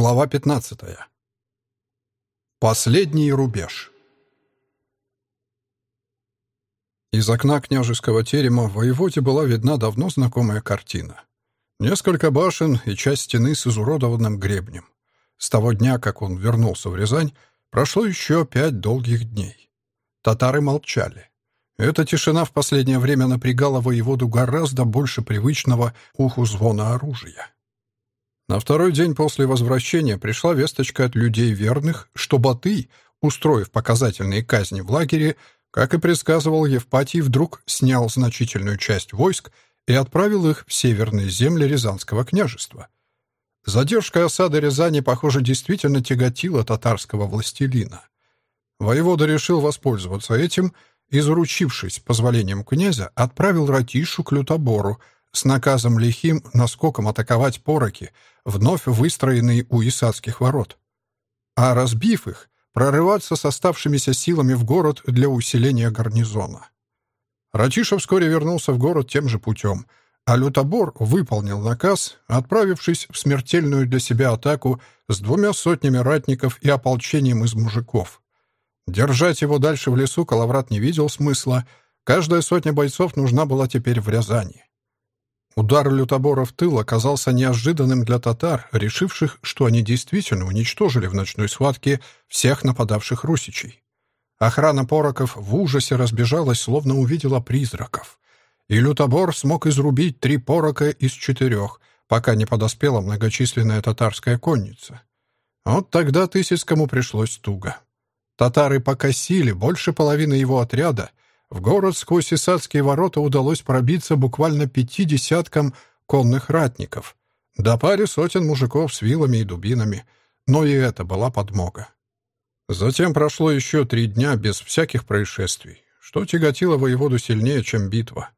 Глава 15. Последний рубеж. Из окна княжеского терема в воеводе была видна давно знакомая картина. Несколько башен и часть стены с изуродованным гребнем. С того дня, как он вернулся в Рязань, прошло еще пять долгих дней. Татары молчали. Эта тишина в последнее время напрягала воеводу гораздо больше привычного уху звона оружия. На второй день после возвращения пришла весточка от людей верных, что Батый, устроив показательные казни в лагере, как и предсказывал Евпатий, вдруг снял значительную часть войск и отправил их в северные земли Рязанского княжества. Задержка осады Рязани, похоже, действительно тяготила татарского властелина. Воевода решил воспользоваться этим и, заручившись позволением князя, отправил Ратишу к Лютобору, с наказом лихим наскоком атаковать пороки, вновь выстроенные у Исадских ворот. А разбив их, прорываться с оставшимися силами в город для усиления гарнизона. Ратиша вскоре вернулся в город тем же путем, а Лютобор выполнил наказ, отправившись в смертельную для себя атаку с двумя сотнями ратников и ополчением из мужиков. Держать его дальше в лесу Калаврат не видел смысла, каждая сотня бойцов нужна была теперь в Рязани. Удар лютобора в тыл оказался неожиданным для татар, решивших, что они действительно уничтожили в ночной схватке всех нападавших русичей. Охрана пороков в ужасе разбежалась, словно увидела призраков. И лютобор смог изрубить три порока из четырех, пока не подоспела многочисленная татарская конница. Вот тогда Тысяцкому пришлось туго. Татары покосили больше половины его отряда, в город сквозь Исадские ворота удалось пробиться буквально пяти десяткам конных ратников, до паре сотен мужиков с вилами и дубинами, но и это была подмога. Затем прошло еще три дня без всяких происшествий, что тяготило воеводу сильнее, чем битва.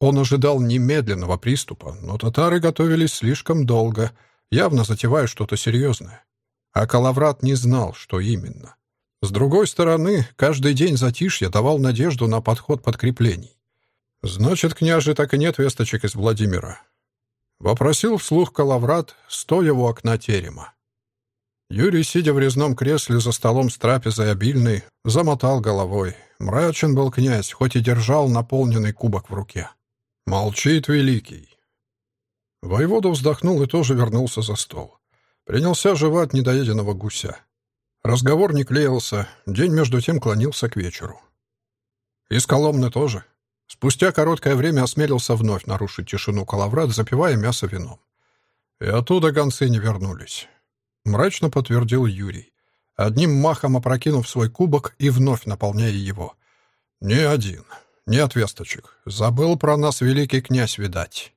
Он ожидал немедленного приступа, но татары готовились слишком долго, явно затевая что-то серьезное. А Калаврат не знал, что именно. С другой стороны, каждый день затишья давал надежду на подход подкреплений. «Значит, княже, так и нет весточек из Владимира?» Вопросил вслух Калаврат, стоя у окна терема. Юрий, сидя в резном кресле за столом с трапезой обильной, замотал головой. Мрачен был князь, хоть и держал наполненный кубок в руке. «Молчит великий». Воевода вздохнул и тоже вернулся за стол. Принялся жевать недоеденного гуся. Разговор не клеился, день между тем клонился к вечеру. Из Коломны тоже. Спустя короткое время осмелился вновь нарушить тишину Калаврат, запивая мясо вином. И оттуда гонцы не вернулись. Мрачно подтвердил Юрий, одним махом опрокинув свой кубок и вновь наполняя его. «Ни один. Нет весточек. Забыл про нас великий князь, видать».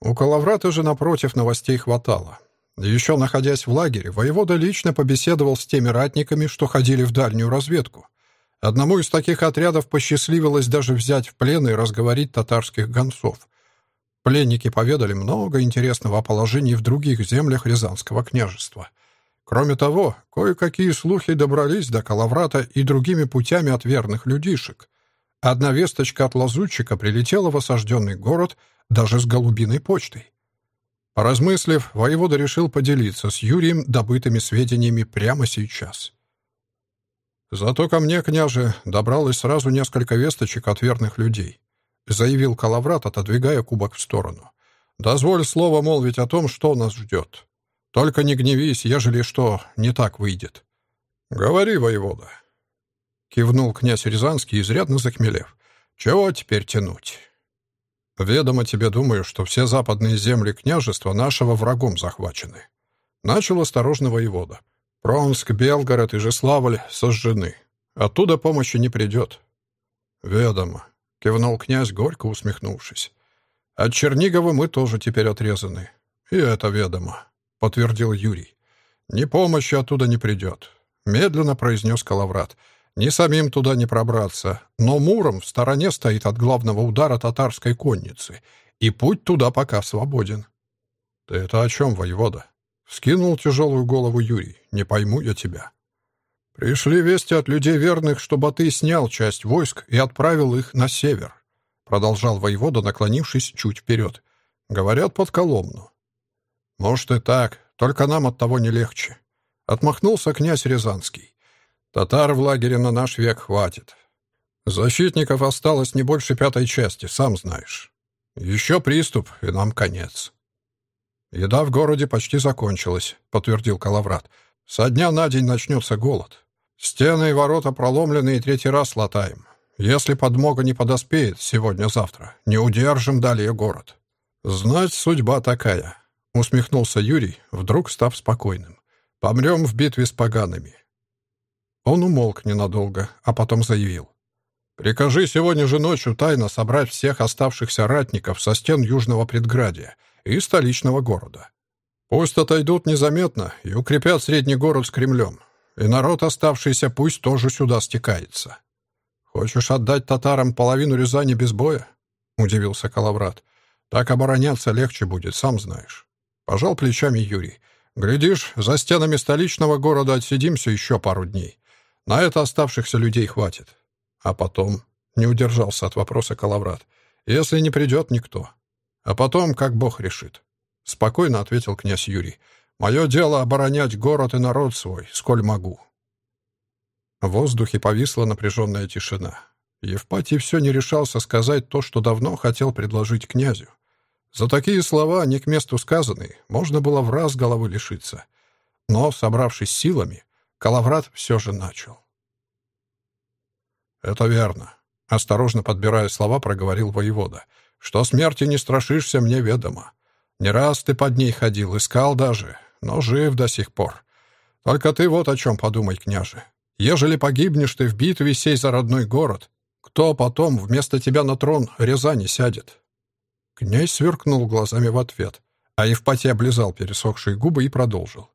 У Калаврата же, напротив, новостей хватало. Еще находясь в лагере, воевода лично побеседовал с теми ратниками, что ходили в дальнюю разведку. Одному из таких отрядов посчастливилось даже взять в плен и разговорить татарских гонцов. Пленники поведали много интересного о положении в других землях Рязанского княжества. Кроме того, кое-какие слухи добрались до Калаврата и другими путями от верных людишек. Одна весточка от лазутчика прилетела в осажденный город даже с голубиной почтой. Поразмыслив, воевода решил поделиться с Юрием добытыми сведениями прямо сейчас. «Зато ко мне, княже, добралось сразу несколько весточек от верных людей», заявил Калаврат, отодвигая кубок в сторону. «Дозволь слово молвить о том, что нас ждет. Только не гневись, ежели что не так выйдет». «Говори, воевода», — кивнул князь Рязанский, изрядно захмелев. «Чего теперь тянуть?» Ведомо тебе, думаю, что все западные земли княжества нашего врагом захвачены. Начал осторожно воевода. Пронск, Белгород и Жеславль сожжены. Оттуда помощи не придет. Ведомо, кивнул князь, горько усмехнувшись. От Чернигова мы тоже теперь отрезаны. И это ведомо, подтвердил Юрий. Ни помощи оттуда не придет. Медленно произнес Калаврат. Ни самим туда не пробраться, но Муром в стороне стоит от главного удара татарской конницы, и путь туда пока свободен. «Ты это о чем, воевода?» — скинул тяжелую голову Юрий. «Не пойму я тебя». «Пришли вести от людей верных, чтобы ты снял часть войск и отправил их на север», — продолжал воевода, наклонившись чуть вперед. «Говорят, под Коломну». «Может и так, только нам от того не легче. Отмахнулся князь Рязанский. Татар в лагере на наш век хватит. Защитников осталось не больше пятой части, сам знаешь. Еще приступ, и нам конец. Еда в городе почти закончилась, подтвердил Калаврат. Со дня на день начнется голод. Стены и ворота проломлены и третий раз латаем. Если подмога не подоспеет сегодня-завтра, не удержим далее город. Знать судьба такая, усмехнулся Юрий, вдруг став спокойным. Помрем в битве с погаными. Он умолк ненадолго, а потом заявил. «Прикажи сегодня же ночью тайно собрать всех оставшихся ратников со стен Южного предградия и столичного города. Пусть отойдут незаметно и укрепят средний город с Кремлем, и народ оставшийся пусть тоже сюда стекается. Хочешь отдать татарам половину Рязани без боя?» — удивился Калаврат. «Так обороняться легче будет, сам знаешь». Пожал плечами Юрий. «Глядишь, за стенами столичного города отсидимся еще пару дней. На это оставшихся людей хватит. А потом не удержался от вопроса Калаврат. Если не придет никто. А потом, как Бог решит. Спокойно ответил князь Юрий. Мое дело оборонять город и народ свой, сколь могу. В воздухе повисла напряженная тишина. Евпатий все не решался сказать то, что давно хотел предложить князю. За такие слова, не к месту сказанные, можно было в раз головы лишиться. Но, собравшись силами, Калаврат все же начал. «Это верно», — осторожно подбирая слова, проговорил воевода. «Что смерти не страшишься, мне ведомо. Не раз ты под ней ходил, искал даже, но жив до сих пор. Только ты вот о чем подумай, княже. Ежели погибнешь ты в битве сей за родной город, кто потом вместо тебя на трон Рязани сядет?» Князь сверкнул глазами в ответ, а Евпатий облизал пересохшие губы и продолжил.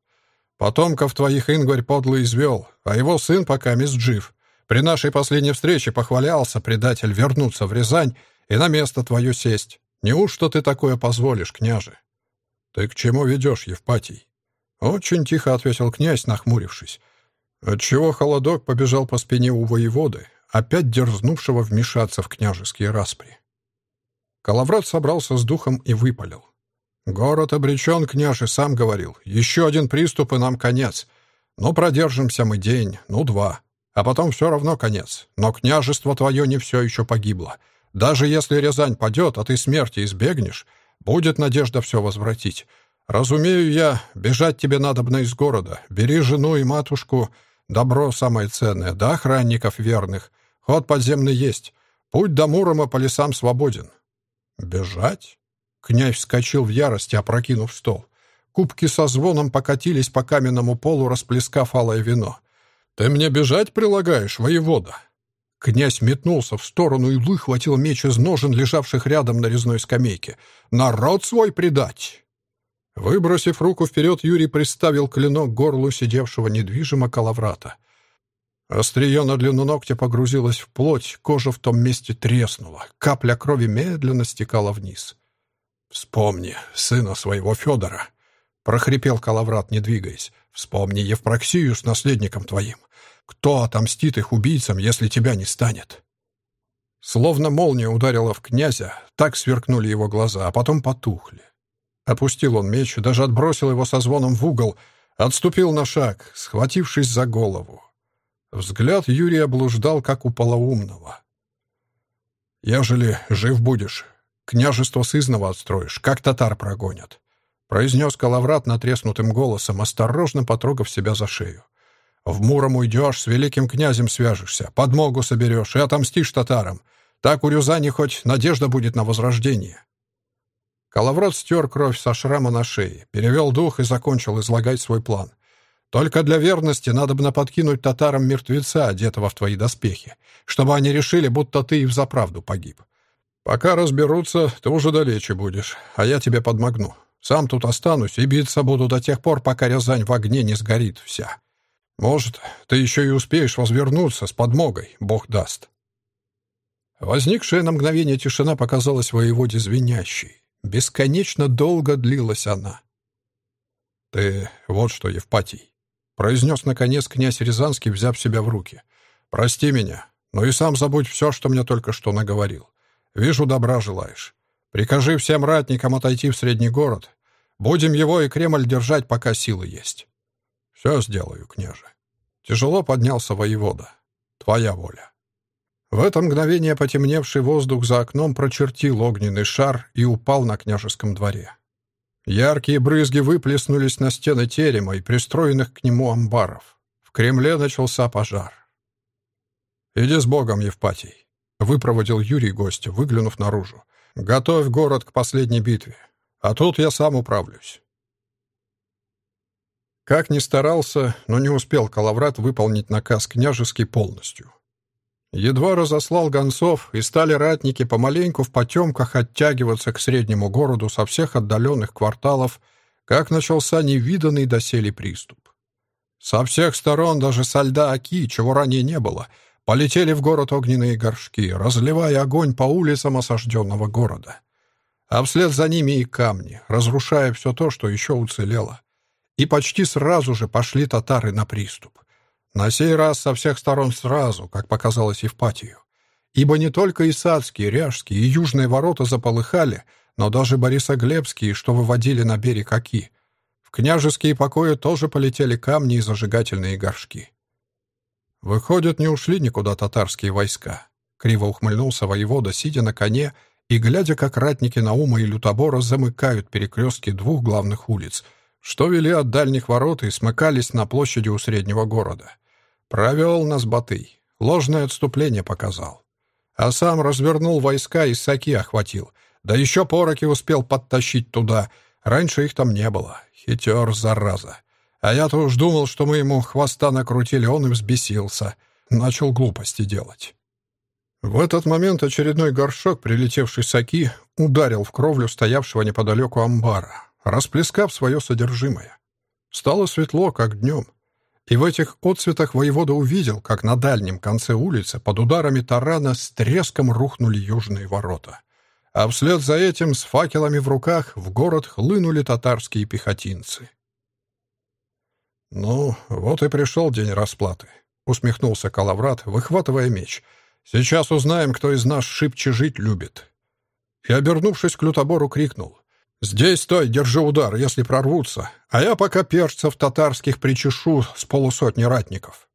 «Потомков твоих Ингварь подло извел, а его сын пока мисс жив. При нашей последней встрече похвалялся предатель вернуться в Рязань и на место твое сесть. Неужто ты такое позволишь, княже?» «Ты к чему ведешь, Евпатий?» Очень тихо ответил князь, нахмурившись. Отчего холодок побежал по спине у воеводы, опять дерзнувшего вмешаться в княжеские распри. Калаврат собрался с духом и выпалил. «Город обречен, княже, сам говорил. Еще один приступ, и нам конец. Ну, продержимся мы день, ну, два. А потом все равно конец. Но княжество твое не все еще погибло. Даже если Рязань падет, а ты смерти избегнешь, будет надежда все возвратить. Разумею я, бежать тебе надобно из города. Бери жену и матушку, добро самое ценное, да охранников верных. Ход подземный есть. Путь до Мурома по лесам свободен». «Бежать?» Князь вскочил в ярости, опрокинув стол. Кубки со звоном покатились по каменному полу, расплескав алое вино. «Ты мне бежать прилагаешь, воевода?» Князь метнулся в сторону и выхватил меч из ножен, лежавших рядом на резной скамейке. «Народ свой предать!» Выбросив руку вперед, Юрий приставил клинок к горлу сидевшего недвижимо калаврата. Острие на длину ногтя погрузилось в плоть, кожа в том месте треснула, капля крови медленно стекала вниз. «Вспомни сына своего Федора!» — прохрипел калаврат, не двигаясь. «Вспомни Евпроксию с наследником твоим. Кто отомстит их убийцам, если тебя не станет?» Словно молния ударила в князя, так сверкнули его глаза, а потом потухли. Опустил он меч, даже отбросил его со звоном в угол, отступил на шаг, схватившись за голову. Взгляд Юрия блуждал, как у полоумного. «Ежели жив будешь, княжество сызново отстроишь, как татар прогонят», произнес Калаврат натреснутым голосом, осторожно потрогав себя за шею. В Муром уйдешь, с великим князем свяжешься, подмогу соберешь и отомстишь татарам. Так у Рязани хоть надежда будет на возрождение». Калаврат стер кровь со шрама на шее, перевел дух и закончил излагать свой план. «Только для верности надо бы подкинуть татарам мертвеца, одетого в твои доспехи, чтобы они решили, будто ты и взаправду погиб. Пока разберутся, ты уже далече будешь, а я тебе подмогну. Сам тут останусь и биться буду до тех пор, пока Рязань в огне не сгорит вся. Может, ты еще и успеешь возвернуться с подмогой, Бог даст». Возникшая на мгновение тишина показалась воеводе звенящей. Бесконечно долго длилась она. «Ты вот что, Евпатий», — произнес наконец князь Рязанский, взяв себя в руки. «Прости меня, но и сам забудь все, что мне только что наговорил. Вижу, добра желаешь. Прикажи всем ратникам отойти в средний город. Будем его и Кремль держать, пока силы есть». «Все сделаю, княже». Тяжело поднялся воевода. «Твоя воля». В это мгновение потемневший воздух за окном прочертил огненный шар и упал на княжеском дворе. Яркие брызги выплеснулись на стены терема и пристроенных к нему амбаров. В Кремле начался пожар. «Иди с Богом, Евпатий», — выпроводил Юрий гостя, выглянув наружу. «Готовь город к последней битве. А тут я сам управлюсь». Как ни старался, но не успел Калаврат выполнить наказ княжеский полностью. Едва разослал гонцов, и стали ратники помаленьку в потемках оттягиваться к среднему городу со всех отдаленных кварталов, как начался невиданный доселе приступ. Со всех сторон, даже со льда Оки, чего ранее не было, полетели в город огненные горшки, разливая огонь по улицам осажденного города. А вслед за ними и камни, разрушая все то, что еще уцелело. И почти сразу же пошли татары на приступ. На сей раз со всех сторон сразу, как показалось Евпатию. Ибо не только Исадские, Ряжские и Южные ворота заполыхали, но даже Борисоглебские, что выводили на берег Оки. В княжеские покои тоже полетели камни и зажигательные горшки. Выходят, не ушли никуда татарские войска. Криво ухмыльнулся воевода, сидя на коне и глядя, как ратники Наума и Лютобора замыкают перекрестки двух главных улиц, что вели от дальних ворот и смыкались на площади у среднего города. Провел нас Батый, ложное отступление показал. А сам развернул войска и саки охватил, да еще пороки успел подтащить туда. Раньше их там не было. Хитер, зараза. А я-то уж думал, что мы ему хвоста накрутили, он и взбесился. Начал глупости делать. В этот момент очередной горшок, прилетевший с Аки, ударил в кровлю стоявшего неподалеку амбара, расплескав свое содержимое. Стало светло, как днем. И в этих отцветах воевода увидел, как на дальнем конце улицы под ударами тарана с треском рухнули южные ворота. А вслед за этим с факелами в руках в город хлынули татарские пехотинцы. «Ну, вот и пришел день расплаты», — усмехнулся Калаврат, выхватывая меч. «Сейчас узнаем, кто из нас шибче жить любит». И, обернувшись к лютобору, крикнул. «Здесь стой, держи удар, если прорвутся, а я пока перцев татарских причешу с полусотни ратников».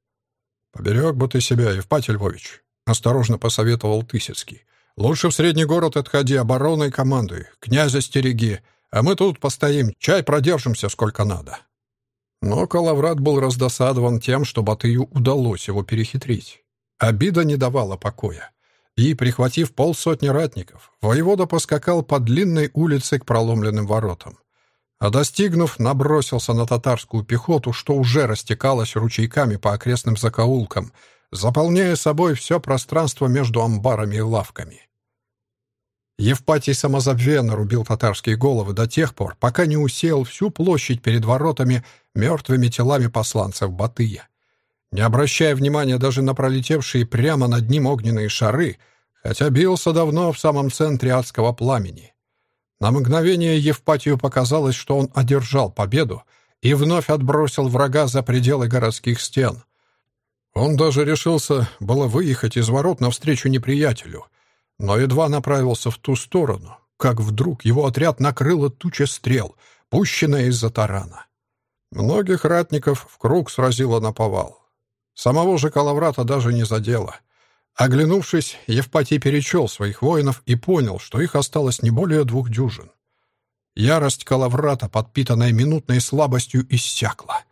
«Поберег бы ты себя, Евпатий Львович», — осторожно посоветовал Тысяцкий. «Лучше в средний город отходи, обороной командуй, князя стереги, а мы тут постоим, чай продержимся сколько надо». Но Калаврат был раздосадован тем, что Батыю удалось его перехитрить. Обида не давала покоя и, прихватив полсотни ратников, воевода поскакал по длинной улице к проломленным воротам. А достигнув, набросился на татарскую пехоту, что уже растекалась ручейками по окрестным закоулкам, заполняя собой все пространство между амбарами и лавками. Евпатий самозабвенно рубил татарские головы до тех пор, пока не усеял всю площадь перед воротами мертвыми телами посланцев Батыя. Не обращая внимания даже на пролетевшие прямо над ним огненные шары — хотя бился давно в самом центре адского пламени. На мгновение Евпатию показалось, что он одержал победу и вновь отбросил врага за пределы городских стен. Он даже решился было выехать из ворот навстречу неприятелю, но едва направился в ту сторону, как вдруг его отряд накрыло туча стрел, пущенная из-за тарана. Многих ратников в круг сразило на повал. Самого же Калаврата даже не задело — Оглянувшись, Евпатий перечел своих воинов и понял, что их осталось не более двух дюжин. Ярость Калаврата, подпитанная минутной слабостью, иссякла.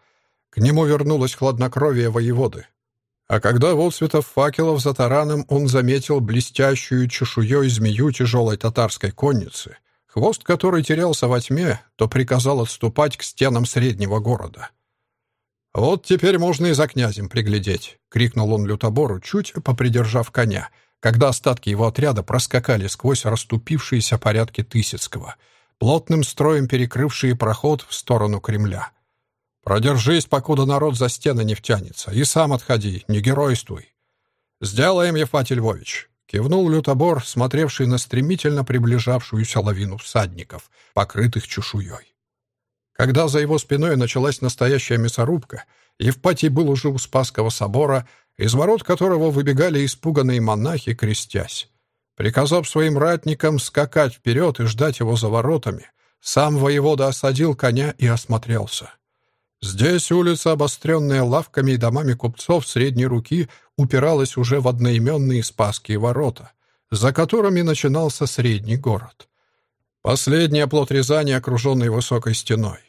К нему вернулось хладнокровие воеводы. А когда в отцветов факелов за тараном он заметил блестящую чешуей змею тяжелой татарской конницы, хвост которой терялся во тьме, то приказал отступать к стенам среднего города. «Вот теперь можно и за князем приглядеть», — крикнул он лютобору, чуть попридержав коня, когда остатки его отряда проскакали сквозь расступившиеся порядки Тысяцкого, плотным строем перекрывшие проход в сторону Кремля. «Продержись, покуда народ за стены не втянется, и сам отходи, не геройствуй». «Сделаем, Евпатий Львович», — кивнул лютобор, смотревший на стремительно приближавшуюся лавину всадников, покрытых чешуей. Когда за его спиной началась настоящая мясорубка, Евпатий был уже у Спасского собора, из ворот которого выбегали испуганные монахи, крестясь. Приказав своим ратникам скакать вперед и ждать его за воротами, сам воевода осадил коня и осмотрелся. Здесь улица, обостренная лавками и домами купцов средней руки, упиралась уже в одноименные Спасские ворота, за которыми начинался средний город. Последний оплот Рязани, окруженный высокой стеной.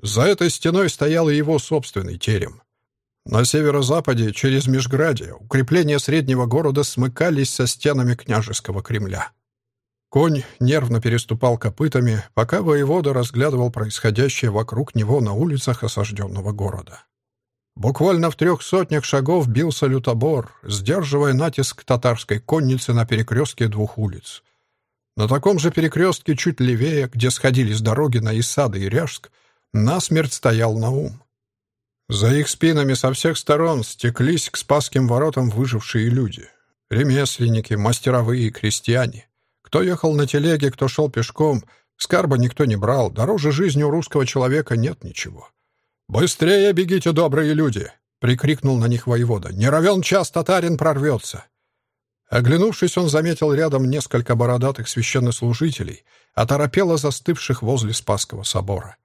За этой стеной стоял и его собственный терем. На северо-западе, через Межградие, укрепления среднего города смыкались со стенами княжеского Кремля. Конь нервно переступал копытами, пока воевода разглядывал происходящее вокруг него на улицах осажденного города. Буквально в трех сотнях шагов бился лютобор, сдерживая натиск татарской конницы на перекрестке двух улиц. На таком же перекрестке чуть левее, где сходились дороги на Исады и Ряжск, насмерть стоял Наум. За их спинами со всех сторон стеклись к Спасским воротам выжившие люди. Ремесленники, мастеровые, крестьяне. Кто ехал на телеге, кто шел пешком, скарба никто не брал, дороже жизни у русского человека нет ничего. «Быстрее бегите, добрые люди!» — прикрикнул на них воевода. «Не равен час татарин прорвется!» Оглянувшись, он заметил рядом несколько бородатых священнослужителей, оторопело застывших возле Спасского собора.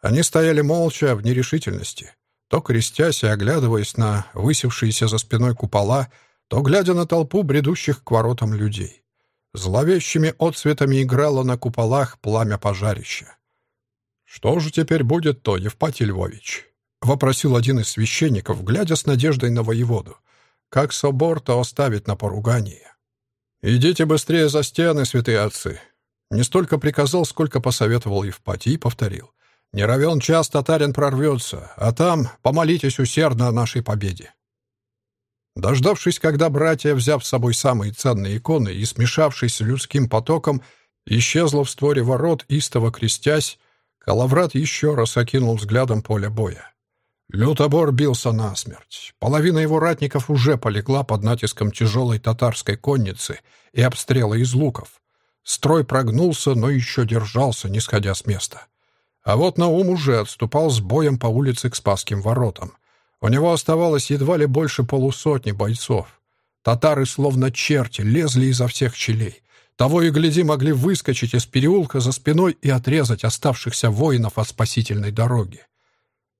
Они стояли молча, в нерешительности, то крестясь и оглядываясь на высевшиеся за спиной купола, то глядя на толпу бредущих к воротам людей. Зловещими отцветами играло на куполах пламя пожарища. «Что же теперь будет-то, Евпатий Львович?» — вопросил один из священников, глядя с надеждой на воеводу. «Как собор-то оставить на поругание?» «Идите быстрее за стены, святые отцы!» Не столько приказал, сколько посоветовал Евпатий и повторил. «Не равен час татарин прорвется, а там помолитесь усердно о нашей победе». Дождавшись, когда братья, взяв с собой самые ценные иконы и смешавшись с людским потоком, исчезла в створе ворот, истово крестясь, Калаврат еще раз окинул взглядом поле боя. Лютобор бился насмерть. Половина его ратников уже полегла под натиском тяжелой татарской конницы и обстрела из луков. Строй прогнулся, но еще держался, не сходя с места. А вот Наум уже отступал с боем по улице к Спасским воротам — у него оставалось едва ли больше полусотни бойцов. Татары, словно черти, лезли изо всех щелей. Того и гляди могли выскочить из переулка за спиной и отрезать оставшихся воинов от спасительной дороги.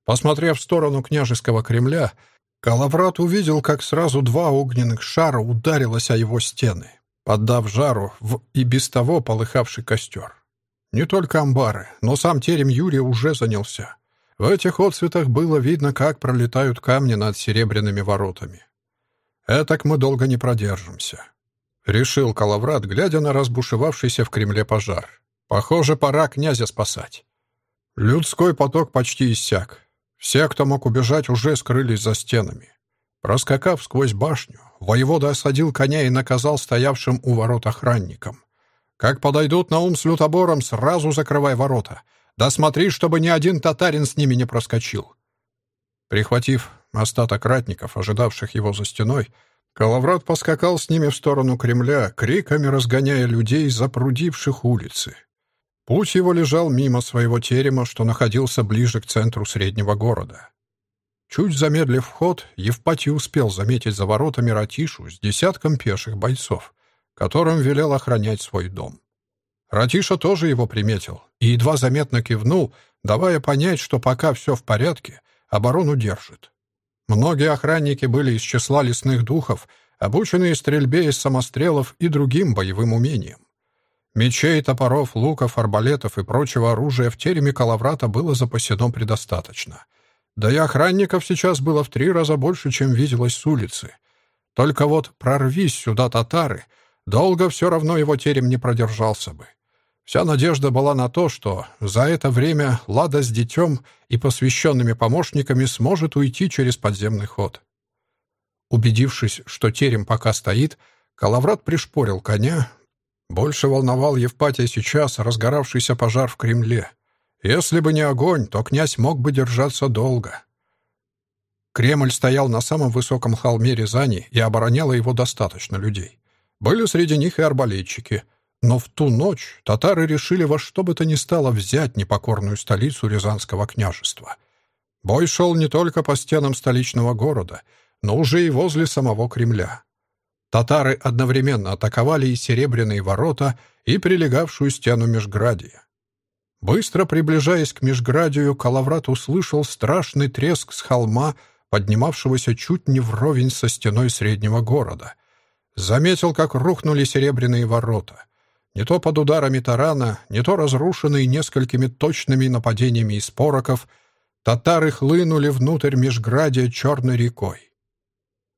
Посмотрев в сторону княжеского Кремля, Калаврат увидел, как сразу два огненных шара ударилось о его стены, поддав жару в и без того полыхавший костер. Не только амбары, но сам терем Юрия уже занялся. В этих отцветах было видно, как пролетают камни над серебряными воротами. «Этак мы долго не продержимся», — решил Калаврат, глядя на разбушевавшийся в Кремле пожар. «Похоже, пора князя спасать». Людской поток почти иссяк. Все, кто мог убежать, уже скрылись за стенами. Проскакав сквозь башню, воевода осадил коня и наказал стоявшим у ворот охранникам. «Как подойдут на ум с лютобором, сразу закрывай ворота. Да смотри, чтобы ни один татарин с ними не проскочил. Прихватив остаток ратников, ожидавших его за стеной, Калаврат поскакал с ними в сторону Кремля, криками разгоняя людей, запрудивших улицы. Путь его лежал мимо своего терема, что находился ближе к центру среднего города. Чуть замедлив ход, Евпатий успел заметить за воротами Ратишу с десятком пеших бойцов, которым велел охранять свой дом. Ратиша тоже его приметил и едва заметно кивнул, давая понять, что пока все в порядке, оборону держит. Многие охранники были из числа лесных духов, обученные стрельбе из самострелов и другим боевым умениям. Мечей, топоров, луков, арбалетов и прочего оружия в тереме Калаврата было запасено предостаточно. Да и охранников сейчас было в три раза больше, чем виделось с улицы. Только вот прорвись сюда татары, долго все равно его терем не продержался бы. Вся надежда была на то, что за это время Лада с детем и посвященными помощниками сможет уйти через подземный ход. Убедившись, что терем пока стоит, Калаврат пришпорил коня. Больше волновал Евпатия сейчас разгоравшийся пожар в Кремле. Если бы не огонь, то князь мог бы держаться долго. Кремль стоял на самом высоком холме Рязани, и обороняло его достаточно людей. Были среди них и арбалетчики — но в ту ночь татары решили во что бы то ни стало взять непокорную столицу Рязанского княжества. Бой шел не только по стенам столичного города, но уже и возле самого Кремля. Татары одновременно атаковали и Серебряные ворота, и прилегавшую стену Межградия. Быстро приближаясь к Межградию, Калаврат услышал страшный треск с холма, поднимавшегося чуть не вровень со стеной среднего города. Заметил, как рухнули серебряные ворота. Не то под ударами тарана, не то разрушенные несколькими точными нападениями из пороков, татары хлынули внутрь Межградия черной рекой.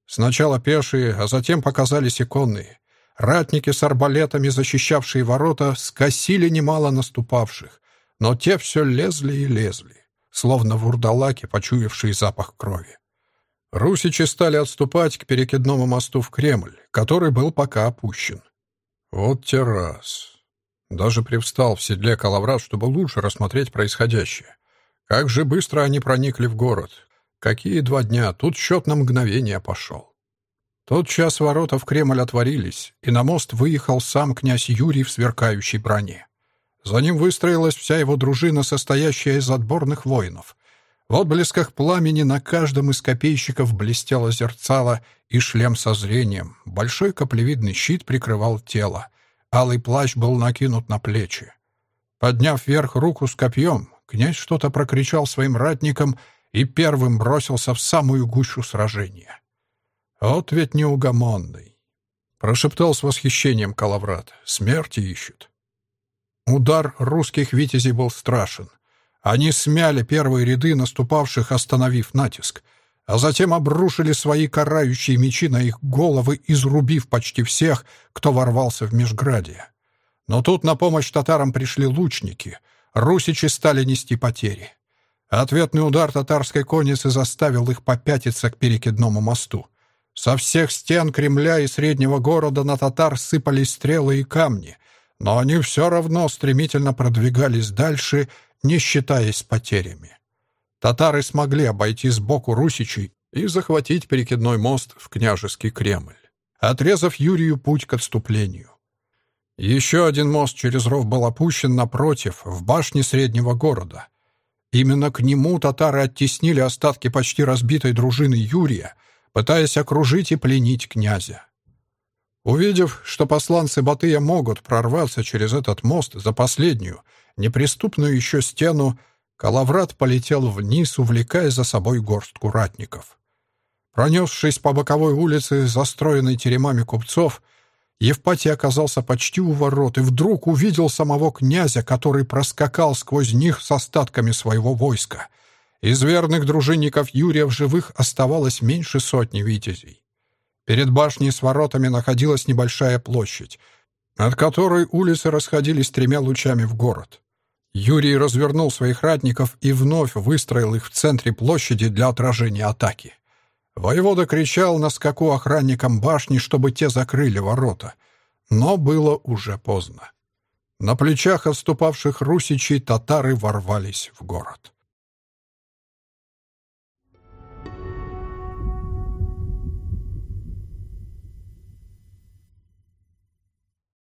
Сначала пешие, а затем показались иконные. Ратники с арбалетами, защищавшие ворота, скосили немало наступавших, но те все лезли и лезли, словно вурдалаки, почуявшие запах крови. Русичи стали отступать к перекидному мосту в Кремль, который был пока опущен. Вот террас. Даже привстал в седле Калаврат, чтобы лучше рассмотреть происходящее. Как же быстро они проникли в город. Какие два дня, тут счет на мгновение пошел. Тот час ворота в Кремль отворились, и на мост выехал сам князь Юрий в сверкающей броне. За ним выстроилась вся его дружина, состоящая из отборных воинов. В отблесках пламени на каждом из копейщиков блестело зерцало и шлем со зрением. Большой каплевидный щит прикрывал тело. Алый плащ был накинут на плечи. Подняв вверх руку с копьем, князь что-то прокричал своим ратникам и первым бросился в самую гущу сражения. «Вот ведь неугомонный!» — прошептал с восхищением Калаврат. «Смерти ищут». Удар русских витязей был страшен. Они смяли первые ряды наступавших, остановив натиск, а затем обрушили свои карающие мечи на их головы, изрубив почти всех, кто ворвался в Межградие. Но тут на помощь татарам пришли лучники. Русичи стали нести потери. Ответный удар татарской конницы заставил их попятиться к перекидному мосту. Со всех стен Кремля и среднего города на татар сыпались стрелы и камни — но они все равно стремительно продвигались дальше, не считаясь потерями. Татары смогли обойти сбоку русичей и захватить перекидной мост в княжеский Кремль, отрезав Юрию путь к отступлению. Еще один мост через ров был опущен напротив, в башне среднего города. Именно к нему татары оттеснили остатки почти разбитой дружины Юрия, пытаясь окружить и пленить князя. Увидев, что посланцы Батыя могут прорваться через этот мост за последнюю, неприступную еще стену, Калаврат полетел вниз, увлекая за собой горстку ратников. Пронесшись по боковой улице, застроенной теремами купцов, Евпатий оказался почти у ворот и вдруг увидел самого князя, который проскакал сквозь них с остатками своего войска. Из верных дружинников Юрия в живых оставалось меньше сотни витязей. Перед башней с воротами находилась небольшая площадь, от которой улицы расходились тремя лучами в город. Юрий развернул своих ратников и вновь выстроил их в центре площади для отражения атаки. Воевода кричал на скаку охранникам башни, чтобы те закрыли ворота. Но было уже поздно. На плечах отступавших русичей татары ворвались в город.